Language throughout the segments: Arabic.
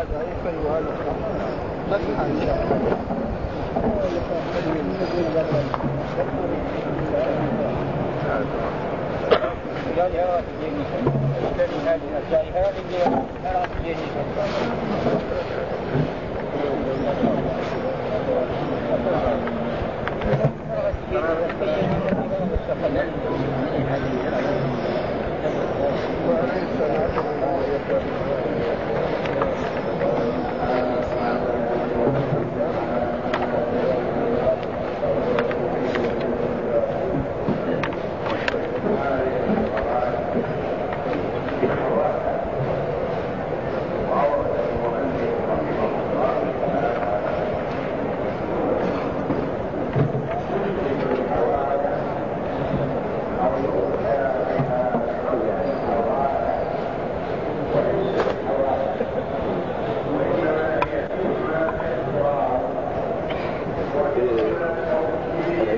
هذا وهذا مسحا ان شاء قال يا الذي هذه الاشياء هذه نرى في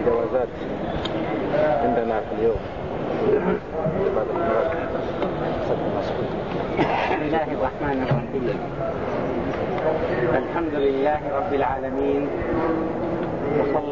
الجوازات عندنا في اليوم بسم الله الرحمن الرحيم الحمد لله رب العالمين وصلى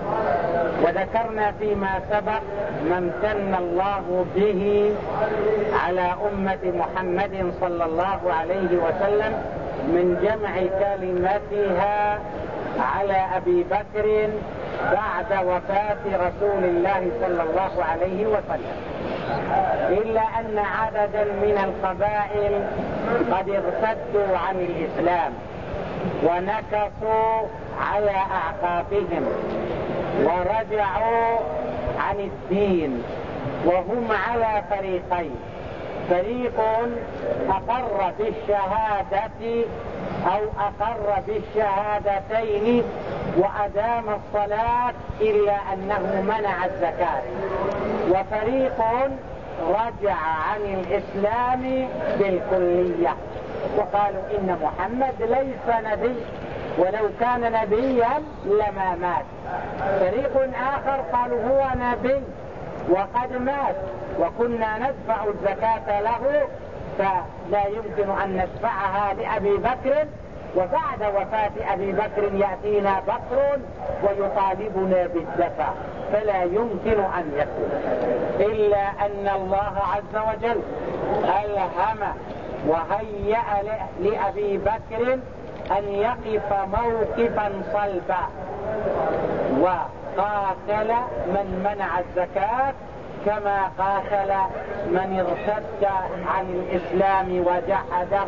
وذكرنا فيما سبق ما امتن الله به على أمة محمد صلى الله عليه وسلم من جمع كلمتها على أبي بكر بعد وفاة رسول الله صلى الله عليه وسلم. إلا أن عددا من القبائل قد ارتدوا عن الإسلام ونكصوا على أعقابهم. ورجعوا عن الدين وهم على فريقين. فريق أقر بالشهادة أو أقر بالشهادتين وأدام الصلاة إلا أنه منع الزكاة. وفريق رجع عن الإسلام بالكلية. وقالوا إن محمد ليس نبي ولو كان نبيا لما مات. فريق آخر قالوا هو نبي وقد مات وكنا ندفع الزكاة له فلا يمكن أن ندفعها لأبي بكر. وبعد وفاة أبي بكر يأتينا بكر ويطالبنا بالدفع فلا يمكن أن يكون. إلا أن الله عز وجل ألهم وهيأ لأبي بكر أن يقف موقفا صلبا. وقاتل من منع الزكاة كما قاتل من ارتد عن الإسلام وجحده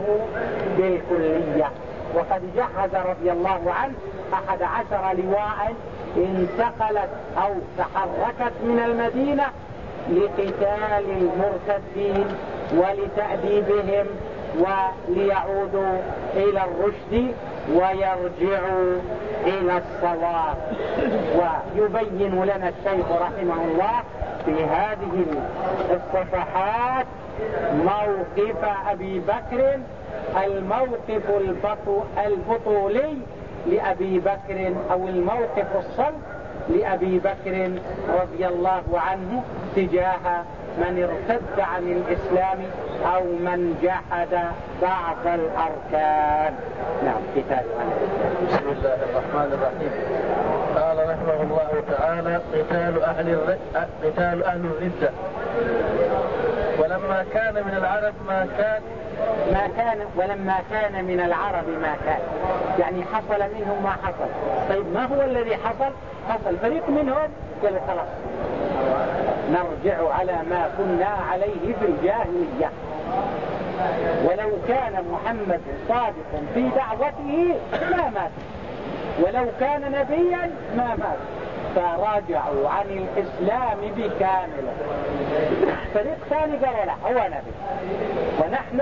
بالكلية. وقد جهز رضي الله عنه أحد عشر لواء انتقلت أو تحركت من المدينة لقتال المرتدين ولتأديبهم وليعودوا إلى الرشد ويرجعوا إلى الصواب. ويبين لنا الشيخ رحمه الله في هذه الصفحات موقف أبي بكر الموقف البطولي لأبي بكر أو الموقف الصلب لأبي بكر رضي الله عنه تجاه من ارتد عن الإسلام أو من جحد بعض الأركان. نعم كتاب بسم الله الرحمن الرحيم. قال رحمه الله تعالى قتال أهل. قتال أهل الردة. ولما كان من العرب ما كان ما كان ولما كان من العرب ما كان. يعني حصل منهم ما حصل. طيب ما هو الذي حصل؟ حصل فريق منهم. قالوا خلاص. نرجع على ما كنا عليه في الجاهلية. ولو كان محمد صادق في دعوته ما مات. ولو كان نبيا ما مات. فراجعوا عن الإسلام بكامله. فريق ثاني قال لا هو نبي. ونحن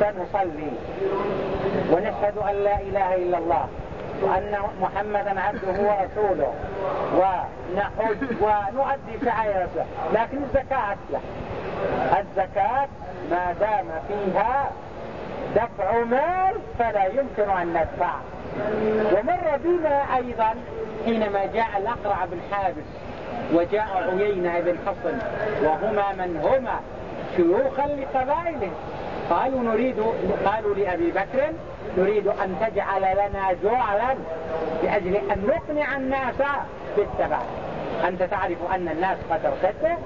سنصلي ونشهد أن لا إله إلا الله وأن محمدا عبده ورسوله ونحج ونؤدي شعائر لكن الزكاة أسلح الزكاة ما دام فيها دفع مال فلا يمكن أن ندفع. ومر بنا أيضا حينما جاء الأقرع بن حابس وجاء عيينة بن حصن وهما من هما شيوخا لقبائله. قالوا نريد قالوا لأبي بكر نريد أن تجعل لنا جعلا لأجل أن نقنع الناس بالتبع أنت تعرف أن الناس قد ارتدوا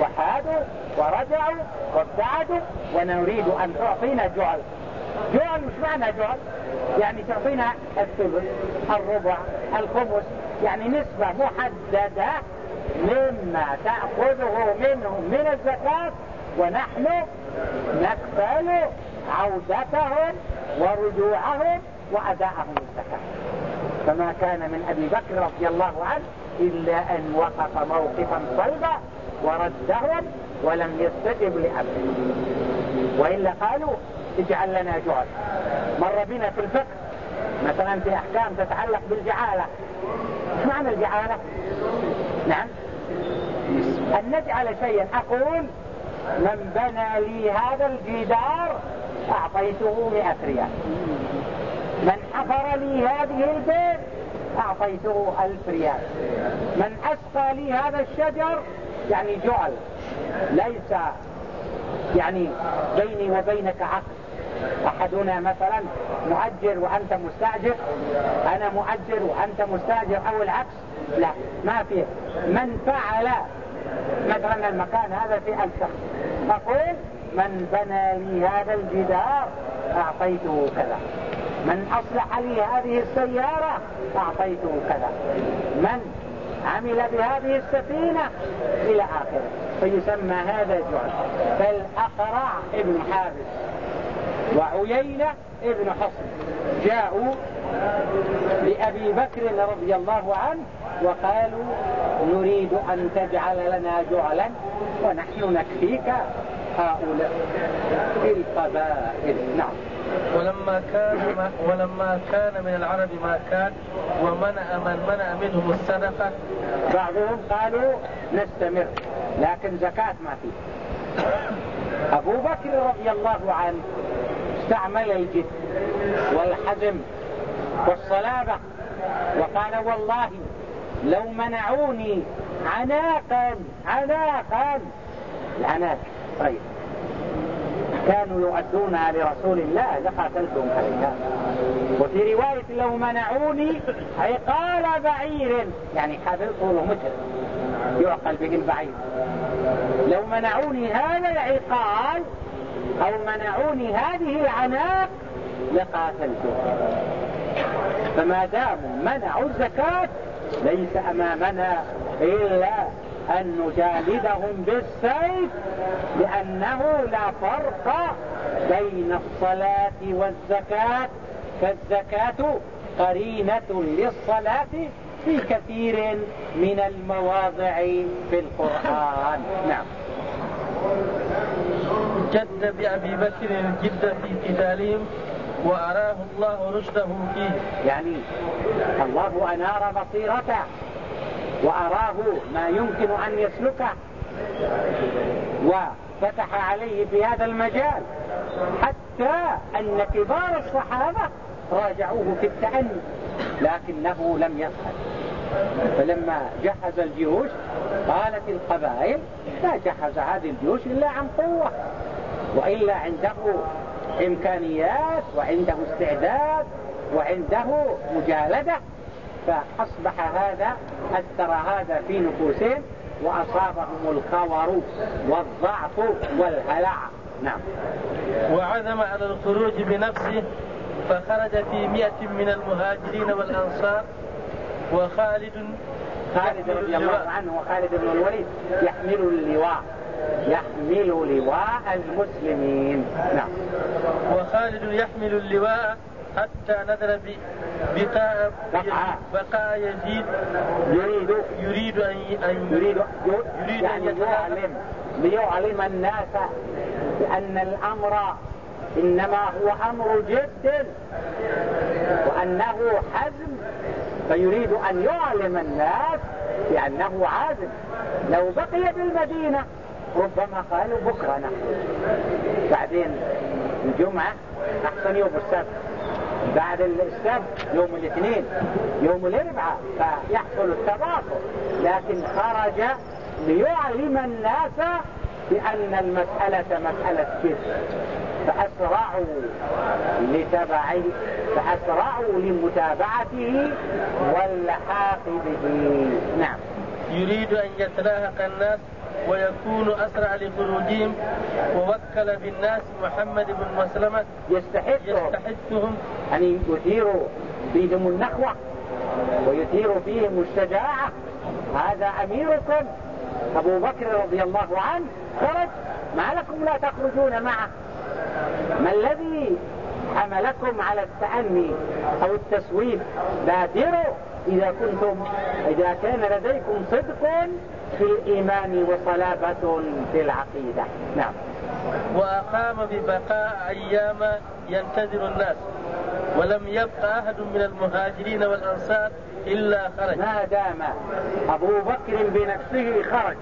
وحادوا ورجعوا وابتعدوا ونريد أن تعطينا جعل. جعل مش معنى جعل يعني تعطينا الثلث الربع الخمس يعني نسبة محددة مما تأخذه منهم من الزكاة ونحن نكفل عودتهم ورجوعهم وأداءهم الزكاة فما كان من أبي بكر رضي الله عنه إلا أن وقف موقفا صلبا وردهم ولم يستجب لأبيه. وإلا قالوا اجعل لنا جعل مر بنا في الفقه مثلا في أحكام تتعلق بالجعالة. إيش معنى الجعالة؟ نعم. أن نجعل شيئا. أقول من بنى لي هذا الجدار أعطيته مئة ريال. من حفر لي هذه البيت أعطيته ألف ريال. من أسقى لي هذا الشجر يعني جعل ليس يعني بيني وبينك عقد. أحدنا مثلا مؤجر وأنت مستأجر أنا مؤجر وأنت مستأجر أو العكس لا ما فيه من فعل مثلا المكان هذا في ألف شخص. أقول من بنى لي هذا الجدار أعطيته كذا. من أصلح لي هذه السيارة أعطيته كذا. من عمل بهذه السفينة إلى آخره. فيسمى هذا جعل. فالأقرع ابن حابس وعيينة ابن حصن جاءوا لأبي بكر رضي الله عنه وقالوا نريد أن تجعل لنا جعلا ونحن نكفيك هؤلاء القبائل. نعم. ولما كان ما ولما كان من العرب ما كان ومنع من منع منهم الصدقة بعضهم قالوا نستمر لكن زكاة ما في أبو بكر رضي الله عنه استعمل الجد والحزم والصلابة. وقال والله لو منعوني عناقا عناقا. العناق طيب. كانوا يؤدونها لرسول الله لقاتلتهم عليها وفي رواية لو منعوني عقال بعير. يعني حبل طوله متر يعقل به البعير لو منعوني هذا العقال أو منعوني هذه العناق لقاتلتهم. فما داموا منعوا الزكاة ليس أمامنا إلا أن نجالدهم بالسيف لأنه لا فرق بين الصلاة والزكاة. فالزكاة قرينة للصلاة في كثير من المواضع في القرآن. نعم. جد بأبي بكر الجد في قتالهم. وأراه الله رشده فيه. يعني الله أنار بصيرته وأراه ما يمكن أن يسلكه وفتح عليه في هذا المجال حتى أن كبار الصحابة راجعوه في التأني لكنه لم يفعل. فلما جهز الجيوش قالت القبائل لا جهز هذه الجيوش إلا عن قوة وإلا عنده إمكانيات وعنده استعداد وعنده مجالدة. فأصبح هذا أثر هذا في نفوسهم وأصابهم الخور والضعف والهلع. نعم. وعزم على الخروج بنفسه فخرج في مئة من المهاجرين والأنصار. وخالد خالد رضي الله عنه وخالد بن الوليد يحمل اللواء. يحمل لواء المسلمين. نعم. وخالد يحمل اللواء حتى نزل ب- بقاء بقاء. بقاء يزيد. يريد. يريد أن أن يريد. يريد يعني أن يعلم ليعلم الناس بأن الأمر إنما هو أمر جد وأنه حزم. فيريد أن يعلم الناس بأنه عازم. لو بقي بالمدينة ربما قالوا بكرة نحن. بعدين الجمعة أحسن يوم السبت. بعد السبت يوم الاثنين يوم الأربعاء فيحصل التواصل. لكن خرج ليعلم الناس بأن المسألة مسألة جد. فأسرعوا لتبعه فأسرعوا لمتابعته واللحاق به نعم. يريد أن يتلاحق الناس ويكون أسرع لخروجهم. ووكل بالناس محمد بن مسلمة. يستحثهم أن يثيروا فيهم النخوة ويثير فيهم الشجاعة. هذا أميركم. أبو بكر رضي الله عنه خرج ما لكم لا تخرجون معه. ما الذي حملكم على التأني أو التسويف؟ بادروا إذا كنتم إذا كان لديكم صدق في الإيمان وصلابة في العقيدة. نعم. وأقام ببقاء أيام ينتظر الناس ولم يبق أحد من المهاجرين والأنصار إلا خرج. ما دام أبو بكر بنفسه خرج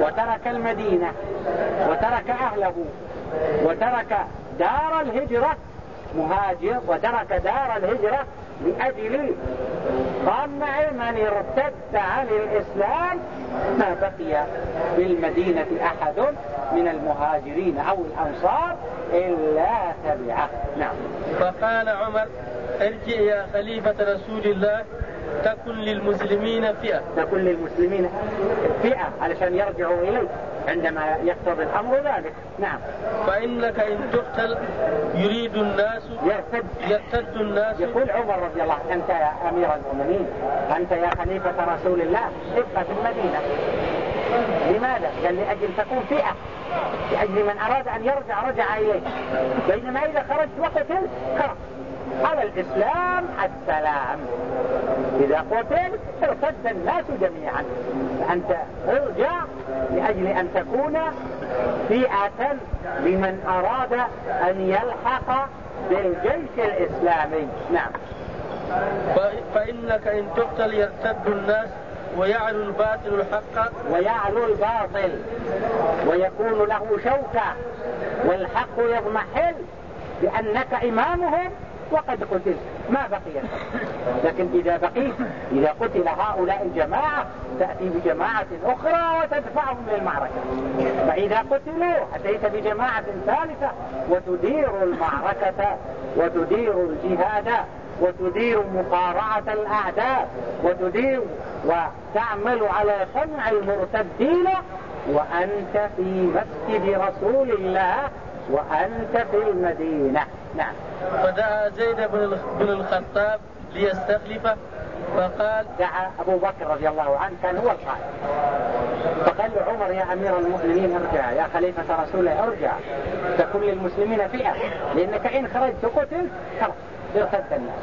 وترك المدينة وترك أهله وترك دار الهجرة مهاجر وترك دار الهجرة لأجل طمع من ارتد عن الإسلام ما بقي بالمدينة أحد من المهاجرين أو الأنصار إلا تبعه. نعم. فقال عمر ارجع يا خليفة رسول الله. تكن للمسلمين فئة. تكون للمسلمين فئة علشان يرجعوا إليه عندما يقتضي الأمر ذلك. نعم. فإنك إن تقتل يريد الناس يرتد. يرتد الناس. يقول عمر رضي الله عنه أنت يا أمير المؤمنين أنت يا خليفة رسول الله ابقى في المدينة. لماذا؟ قال لأجل تكون فئة. لأجل من أراد أن يرجع رجع إليه بينما إذا خرجت وقتلت خرج. على الإسلام السلام. إذا قتلت ارتد الناس جميعا. فأنت ارجع لأجل أن تكون فئة لمن أراد أن يلحق بالجيش الإسلامي. نعم. فإنك إن تقتل يرتد الناس ويعلو الباطل الحق. ويعلو الباطل. ويكون له شوكة. والحق يضمحل بأنك إمامهم وقد قتلت ما بقي؟ لكن إذا بقيت إذا قتل هؤلاء الجماعة تأتي بجماعة أخرى وتدفعهم للمعركة فإذا قتلوا أتيت بجماعة ثالثة وتدير المعركة وتدير الجهاد وتدير مقارعة الأعداء وتدير وتعمل على سمع المرتدين. وأنت في مسجد رسول الله وأنت في المدينة. نعم. فدعا زيد بن الخ- بن الخطاب ليستخلفه فقال دعا أبو بكر رضي الله عنه كان هو القائد فقال له عمر يا أمير المؤمنين ارجع يا خليفة رسول الله ارجع. تكون للمسلمين فئة لأنك إن خرجت قتلت خلاص ارتد الناس.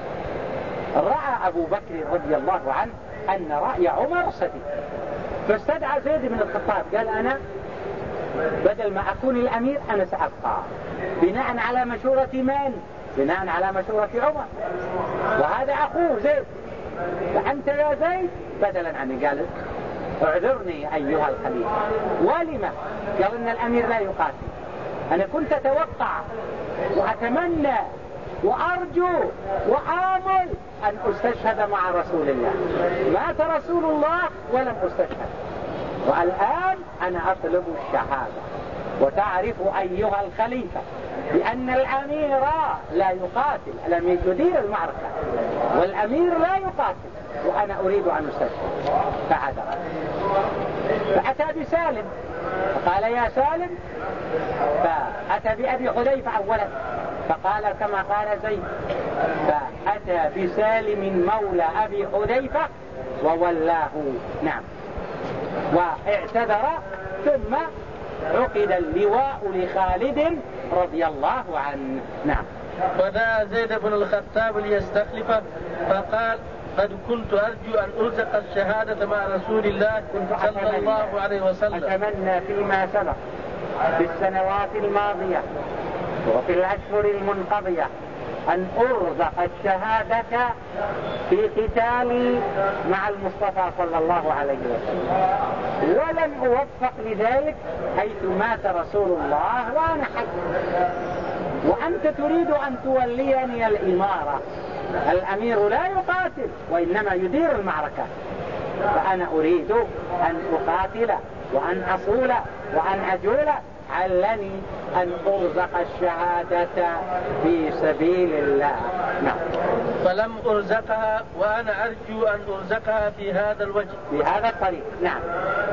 رأى أبو بكر رضي الله عنه أن رأي عمر سديد فاستدعى زيد بن الخطاب قال أنا بدل ما أكون الأمير أنا سأبقى. بناء على مشورة من؟ بناء على مشورة عمر. وهذا أخوه زيد. فأنت يا زيد بدلا عني قال اعذرني أيها الخليفة ولما؟ قال إن الأمير لا يقاتل. أنا كنت أتوقع وأتمنى وأرجو وآمل أن أستشهد مع رسول الله. مات رسول الله ولم أستشهد. والآن أنا أطلب الشهادة. وتعرف أيها الخليفة بأن الأمير لا يقاتل الأمير يدير المعركة. والأمير لا يقاتل وأنا أريد أن أستشهد فعذر فأتى بسالم. فقال يا سالم فأتى بأبي حذيفة أولا. فقال كما قال زيد فأتى بسالم مولى أبي حذيفة وولاه. نعم. واعتذر ثم عقد اللواء لخالد رضي الله عنه. نعم. ودعا زيد بن الخطاب ليستخلفه فقال قد كنت أرجو أن أرزق الشهادة مع رسول الله صلى الله عليه وسلم. أتمنى فيما سبق في السنوات الماضية وفي الأشهر المنقضية أن أرزق الشهادة في قتالي مع المصطفى صلى الله عليه وسلم. ولم أوفق لذلك حيث مات رسول الله وأنا حي. وأنت تريد أن توليني الإمارة. الأمير لا يقاتل وإنما يدير المعركة. فأنا أريد أن أقاتل وأن أصول وأن أجول علني أن أرزق الشهادة في سبيل الله. نعم. فلم أرزقها وأنا أرجو أن أرزقها في هذا الوجه. في هذا الطريق. نعم.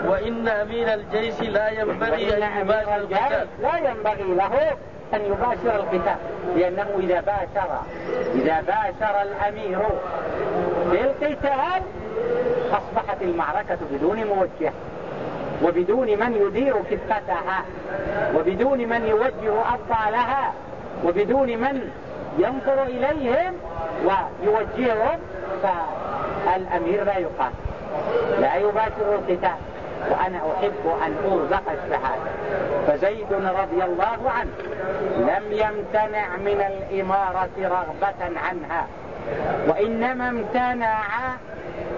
وإن أمير الجيش لا ينبغي أن يباشر القتال. لا ينبغي له أن يباشر القتال لأنه إذا باشر إذا باشر الأمير بالقتال أصبحت المعركة بدون موجه وبدون من يدير كفتها وبدون من يوجه أبطالها وبدون من ينظر إليهم ويوجههم فالأمير لا يقاتل لا يباشر القتال وأنا أحب أن أرزق الشهادة. فزيد رضي الله عنه لم يمتنع من الإمارة رغبة عنها وإنما امتنع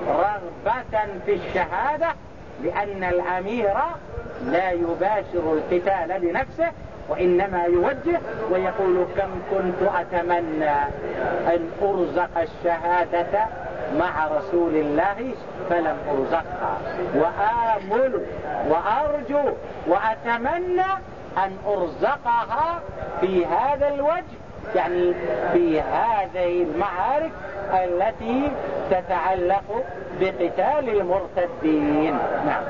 رغبة في الشهادة لأن الأمير لا يباشر القتال بنفسه وإنما يوجه ويقول كم كنت أتمنى أن أرزق الشهادة مع رسول الله فلم أرزقها. وآمل وأرجو وأتمنى أن أرزقها في هذا الوجه يعني في هذه المعارك التي تتعلق بقتال المرتدين. نعم.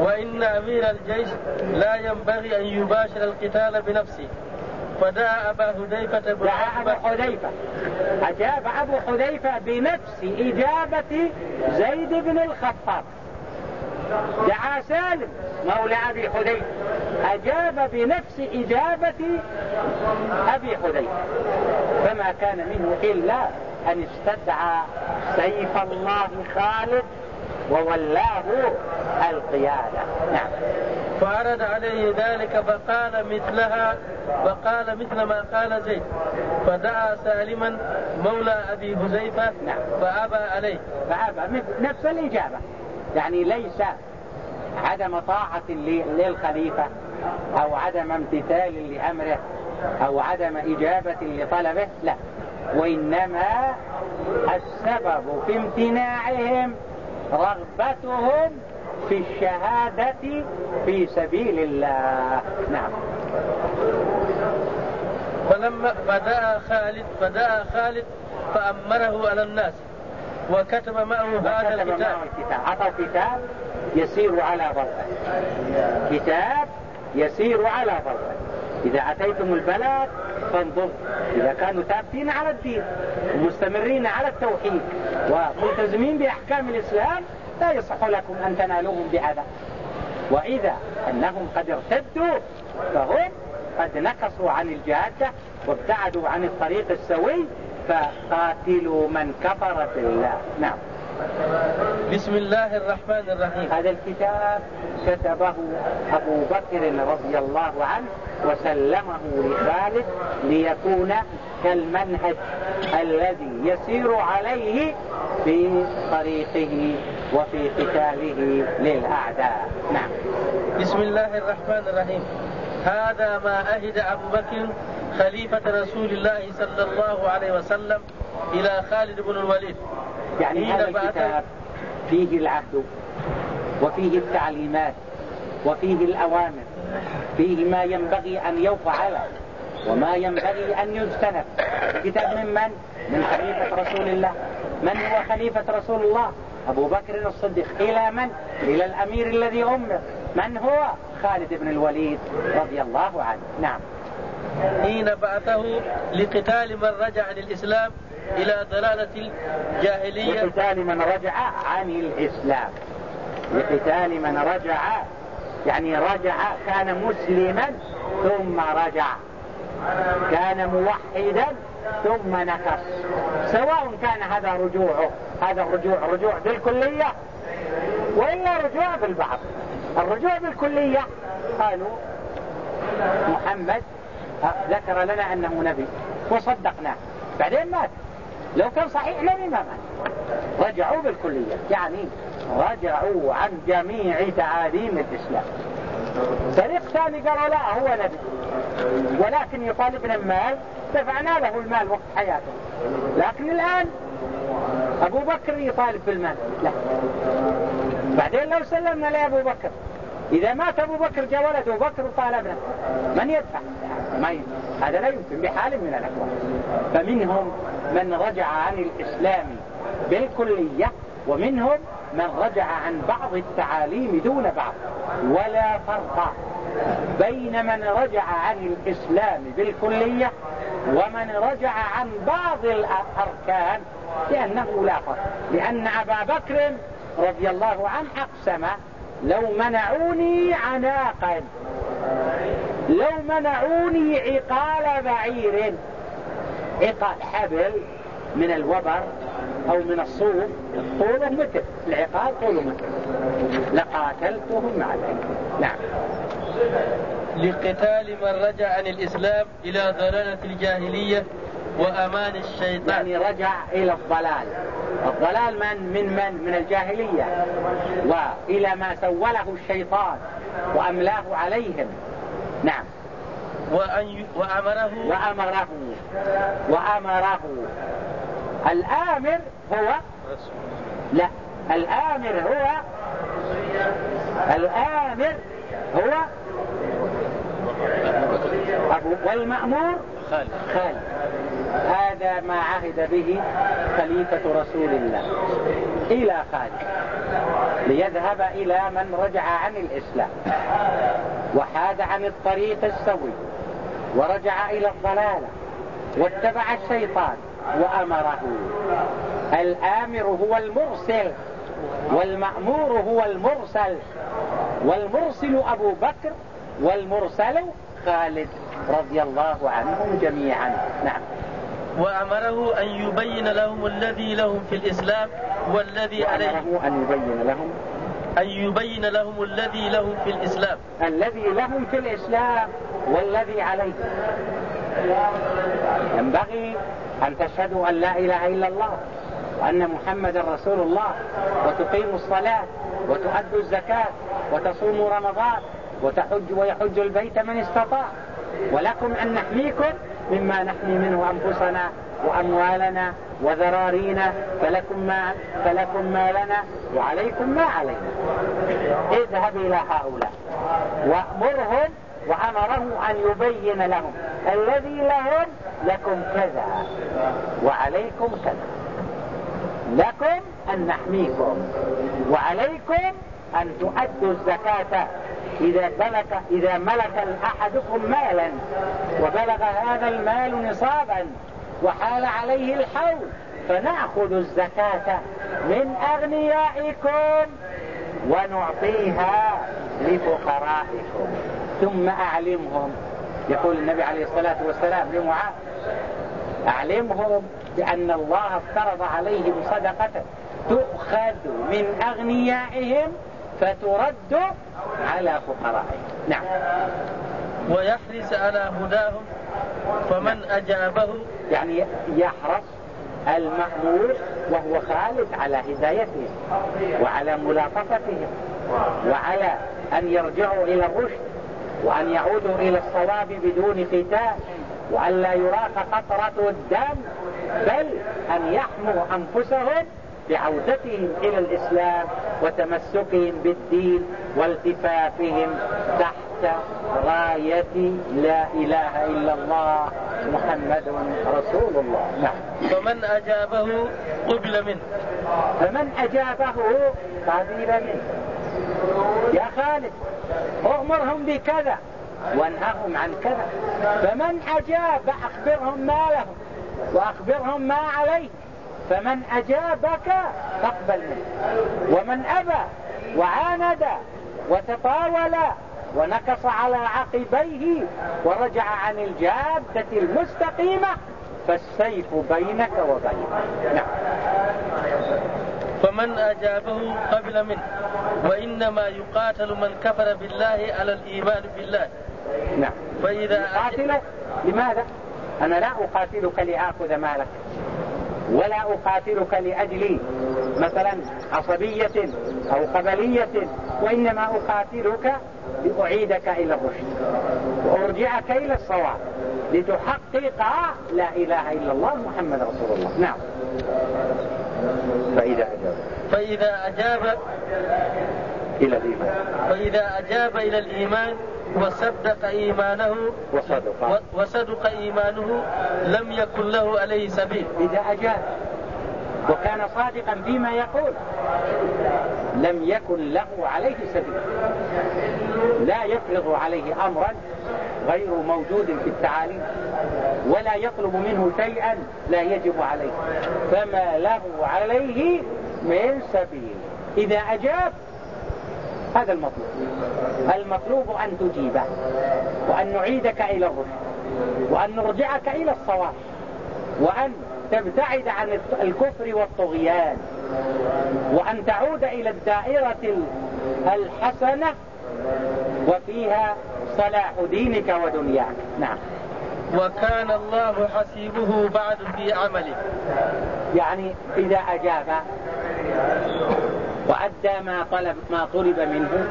وإن أمير الجيش لا ينبغي أن يباشر القتال بنفسه. فدعا أبا حذيفة بن دعا أبو حذيفة. أجاب أبو حذيفة بنفس إجابة زيد بن الخطاب. دعا سالم مولى أبي حذيفة. أجاب بنفس إجابة أبي حذيفة. فما كان منه إلا أن استدعى سيف الله خالد وولاه القيادة. نعم. فعرض عليه ذلك فقال مثلها فقال مثل ما قال زيد. فدعا سالما مولى أبي حذيفة نعم. فأبى عليه. فأبى نفس الإجابة. يعني ليس عدم طاعة للخليفة أو عدم امتثال لأمره أو عدم إجابة لطلبه لا. وإنما السبب في امتناعهم رغبتهم في الشهادة في سبيل الله. نعم. فلما فدعا خالد فدعا خالد فأمره على الناس وكتب معه هذا وكتب الكتاب معه الكتاب. عطى كتاب يسير على ضربه كتاب يسير على ضربه إذا أتيتم البلد فانظروا إذا كانوا ثابتين على الدين ومستمرين على التوحيد وملتزمين بأحكام الإسلام لا يصح لكم أن تنالوهم بهذا. وإذا أنهم قد ارتدوا فهم قد نقصوا عن الجادة وابتعدوا عن الطريق السوي فقاتلوا من كفر بالله. نعم. بسم الله الرحمن الرحيم. هذا الكتاب كتبه أبو بكر رضي الله عنه وسلمه لخالد ليكون كالمنهج الذي يسير عليه في طريقه. وفي قتاله للأعداء. نعم. بسم الله الرحمن الرحيم. هذا ما أهد أبو بكر خليفة رسول الله صلى الله عليه وسلم إلى خالد بن الوليد. يعني هذا الكتاب فيه العهد وفيه التعليمات وفيه الأوامر فيه ما ينبغي أن يفعل وما ينبغي أن يجتنب. كتاب من من؟ من خليفة رسول الله. من هو خليفة رسول الله؟ أبو بكر الصديق. إلى من؟ إلى الأمير الذي أمر من هو؟ خالد بن الوليد رضي الله عنه. نعم. حين بعثه لقتال من رجع عن الإسلام إلى ضلالة الجاهلية. لقتال من رجع عن الإسلام. لقتال من رجع يعني رجع كان مسلما ثم رجع. كان موحدا ثم نكص سواء كان هذا رجوعه هذا الرجوع رجوع بالكلية وإلا رجوع بالبعض. الرجوع بالكلية قالوا محمد ذكر لنا أنه نبي وصدقناه. بعدين مات. لو كان صحيح ما مات. رجعوا بالكلية. يعني رجعوا عن جميع تعاليم الإسلام. فريق ثاني قالوا لا هو نبي. ولكن يطالبنا المال دفعنا له المال وقت حياته. لكن الآن أبو بكر يطالب بالمال. لا. بعدين لو سلمنا لأبو بكر. إذا مات أبو بكر جاء ولد أبو بكر وطالبنا من يدفع؟ ما ي... هذا لا يمكن بحال من الأحوال. فمنهم من رجع عن الإسلام بالكلية ومنهم من رجع عن بعض التعاليم دون بعض ولا فرق بين من رجع عن الإسلام بالكلية ومن رجع عن بعض الأركان لأنه لا فرق. لأن أبا بكر رضي الله عنه أقسم لو منعوني عناقا لو منعوني عقال بعير عقال حبل من الوبر أو من الصوف طوله متر العقال طوله متر لقاتلتهم عليه نعم. لقتال من رجع عن الإسلام إلى ضلالة الجاهلية وأمان الشيطان. يعني رجع إلى الضلال. الضلال من؟ من من؟ من الجاهلية. وإلى ما سوله الشيطان وأملاه عليهم. نعم. وأن وأمره وأمره. وأمره. الآمر هو لا الآمر هو الآمر هو أبو والمأمور خالد. خالد. هذا ما عهد به خليفة رسول الله إلى خالد ليذهب إلى من رجع عن الإسلام وحاد عن الطريق السوي ورجع إلى الضلالة واتبع الشيطان وأمره. الآمر هو المرسل والمأمور هو المرسل. والمرسل أبو بكر والمرسل خالد رضي الله عنهم جميعا. نعم. وأمره أن يبين لهم الذي لهم في الإسلام والذي وأمره أن يبين لهم. أن يبين لهم الذي لهم في الإسلام. الذي لهم في الإسلام والذي عليهم ينبغي أن تشهدوا أن لا إله إلا الله وأن محمد رسول الله وتقيموا الصلاة وتؤدوا الزكاة وتصوموا رمضان وتحج ويحج البيت من استطاع ولكم أن نحميكم مما نحمي منه أنفسنا وأموالنا وذرارينا فلكم ما, فلكم ما لنا وعليكم ما علينا اذهب إلى هؤلاء وأمرهم وأمره أن يبين لهم الذي لهم لكم كذا وعليكم كذا. لكم أن نحميكم وعليكم أن تؤدوا الزكاة. إذا ملك, إذا ملك أحدكم مالا وبلغ هذا المال نصابا وحال عليه الحول فنأخذ الزكاة من أغنيائكم ونعطيها لفقرائكم. ثم أعلمهم. يقول النبي عليه الصلاة والسلام لمعاذ أعلمهم بأن الله افترض عليهم صدقة تؤخذ من أغنيائهم فترد على فقرائهم. نعم. ويحرص على هداهم فمن أجابه. يعني يحرص المأمور وهو خالد على هدايتهم وعلى ملاطفتهم وعلى أن يرجعوا إلى الرشد. وأن يعودوا إلى الصواب بدون قتال وأن لا يراق قطرة الدم بل أن يحموا أنفسهم بعودتهم إلى الإسلام وتمسكهم بالدين والتفافهم تحت راية لا إله إلا الله محمد رسول الله. نعم. فمن أجابه قبل منه. فمن أجابه قبل منه. يا خالد أمرهم بكذا وانههم عن كذا. فمن أجاب أخبرهم ما لهم وأخبرهم ما عليه فمن أجابك فاقبل منه. ومن أبى وعاند وتطاول ونكص على عقبيه ورجع عن الجادة المستقيمة فالسيف بينك وبينه. نعم. فمن أجابه قبل منه. وإنما يقاتل من كفر بالله على الإيمان بالله. نعم. فإذا قاتله لماذا؟ أنا لا أقاتلك لآخذ مالك. ولا أقاتلك لأجل مثلا عصبية أو قبلية. وإنما أقاتلك لأعيدك إلى الرشد. وأرجعك إلى الصواب. لتحقق لا إله إلا الله محمد رسول الله. نعم. فإذا أجاب فإذا أجاب إلى الإيمان. فإذا أجاب إلى الإيمان وصدق إيمانه وصدق. وصدق إيمانه لم يكن له عليه سبيل. إذا أجاب وكان صادقا فيما يقول لم يكن له عليه سبيل. لا يفرض عليه أمرا غير موجود في التعاليم ولا يطلب منه شيئا لا يجب عليه. فما له عليه من سبيل. إذا أجاب هذا المطلوب. المطلوب أن تجيبه وأن نعيدك إلى الرشد وأن نرجعك إلى الصواب وأن تبتعد عن الكفر والطغيان وأن تعود إلى الدائرة الحسنة وفيها صلاح دينك ودنياك. نعم. وكان الله حسيبه بعد في عمله. يعني إذا أجاب وأدى ما طلب ما طلب منه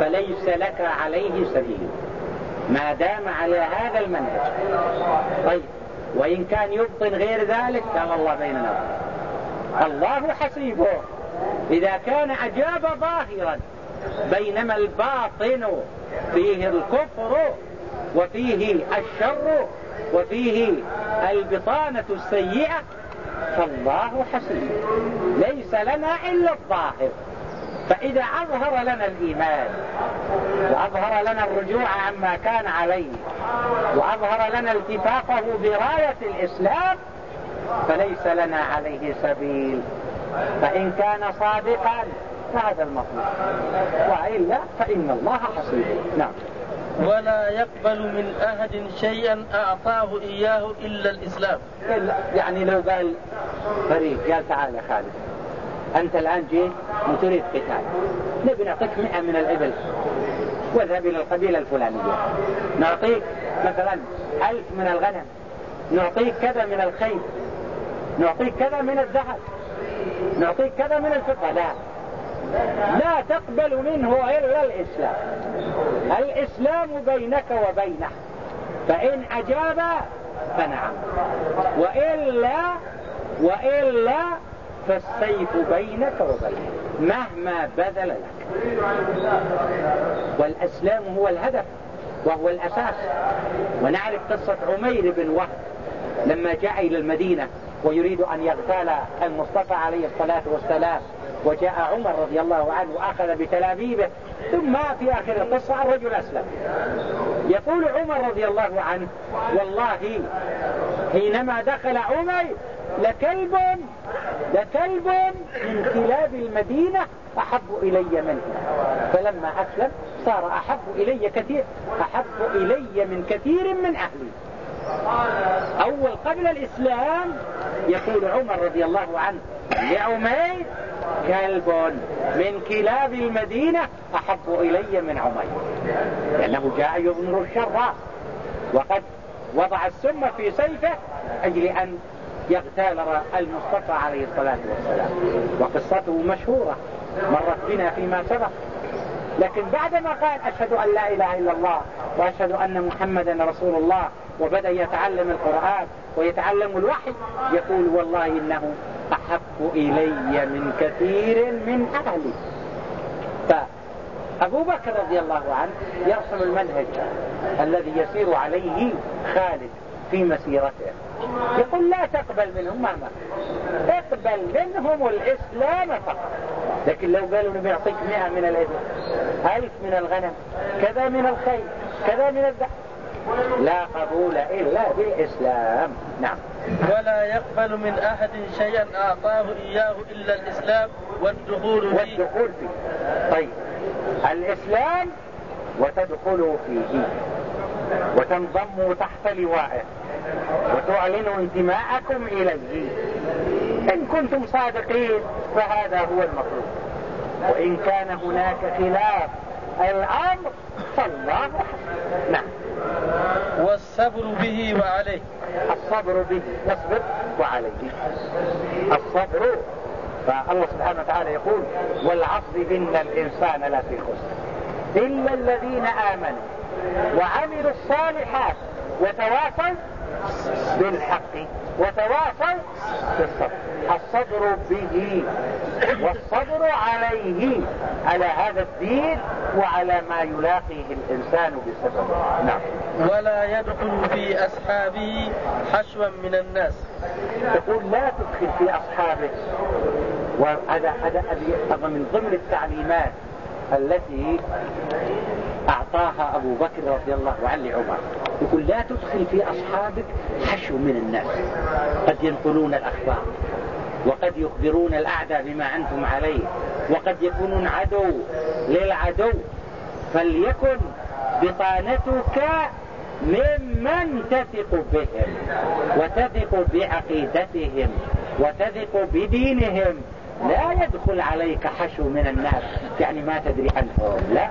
فليس لك عليه سبيل. ما دام على هذا المنهج. طيب وإن كان يبطن غير ذلك قال الله بيننا. الله حسيبه. إذا كان أجاب ظاهرا بينما الباطن فيه الكفر وفيه الشر وفيه البطانة السيئة فالله حسيب. ليس لنا إلا الظاهر. فإذا أظهر لنا الإيمان وأظهر لنا الرجوع عما كان عليه وأظهر لنا التفاقه براية الإسلام فليس لنا عليه سبيل. فإن كان صادقا فهذا المطلوب. وإلا فإن الله حصيب نعم. ولا يقبل من أحد شيئا أعطاه إياه إلا الإسلام. يعني لو قال فريق قال تعال يا خالد أنت الآن جيت وتريد قتال. نبي نعطيك مئة من الإبل. واذهب إلى القبيلة الفلانية. نعطيك مثلا ألف من الغنم. نعطيك كذا من الخيل. نعطيك كذا من الذهب. نعطيك كذا من الفضة. لا. لا تقبل منه إلا الإسلام. الإسلام بينك وبينه. فإن أجاب فنعم. وإلا وإلا فالسيف بينك وبينه مهما بذل لك. والأسلام هو الهدف وهو الأساس. ونعرف قصة عمير بن وهب لما جاء إلى المدينة. ويريد أن يغتال المصطفى عليه الصلاة والسلام وجاء عمر رضي الله عنه وأخذ بتلابيبه ثم في آخر القصة الرجل أسلم. يقول عمر رضي الله عنه والله حينما دخل عمر لكلب لكلب من كلاب المدينة أحب إلي منه. فلما أسلم صار أحب إلي كثير أحب إلي من كثير من أهلي. أول قبل الإسلام يقول عمر رضي الله عنه لعمير كلب من كلاب المدينة أحب إلي من عمير لأنه جاء يظهر الشر وقد وضع السم في سيفه أجل أن يغتال المصطفى عليه الصلاة والسلام وقصته مشهورة مرت بنا فيما سبق. لكن بعدما قال أشهد أن لا إله إلا الله وأشهد أن محمدا رسول الله وبدأ يتعلم القرآن ويتعلم الوحي يقول والله إنه أحب إلي من كثير من أهلي. فأبو بكر رضي الله عنه يرسم المنهج الذي يسير عليه خالد في مسيرته. يقول لا تقبل منهم مهما اقبل منهم الإسلام فقط. لكن لو قالوا نبي نعطيك مئة من الإبل ألف من الغنم كذا من الخيل كذا من الذهب. لا قبول إلا بالإسلام. نعم. ولا يقبل من أحد شيئا أعطاه إياه إلا الإسلام والدخول فيه. والدخول فيه. طيب. الإسلام وتدخلوا فيه. وتنضموا تحت لوائه. وتعلنوا انتماءكم إليه إن كنتم صادقين فهذا هو المطلوب. وإن كان هناك خلاف الأمر فالله نعم. والصبر به وعليه. الصبر به يصبر وعليه. الصبر فالله سبحانه وتعالى يقول والعصر إن الإنسان لفي خسر. إلا الذين آمنوا وعملوا الصالحات وتواصوا بالحق. وتواصوا بالصبر. الصبر به. والصبر عليه. على هذا الدين وعلى ما يلاقيه الإنسان بسببه نعم. ولا يدخل في أصحابه حشوا من الناس. يقول لا تدخل في أصحابه. وهذا هذا هذا من ضمن التعليمات التي أعطاها أبو بكر رضي الله عنه لعمر. يقول لا تدخل في أصحابك حشو من الناس. قد ينقلون الأخبار وقد يخبرون الأعداء بما أنتم عليه وقد يكونون عدو للعدو. فليكن بطانتك ممن تثق بهم وتثق بعقيدتهم وتثق بدينهم. لا يدخل عليك حشو من الناس. يعني ما تدري عنهم. لا.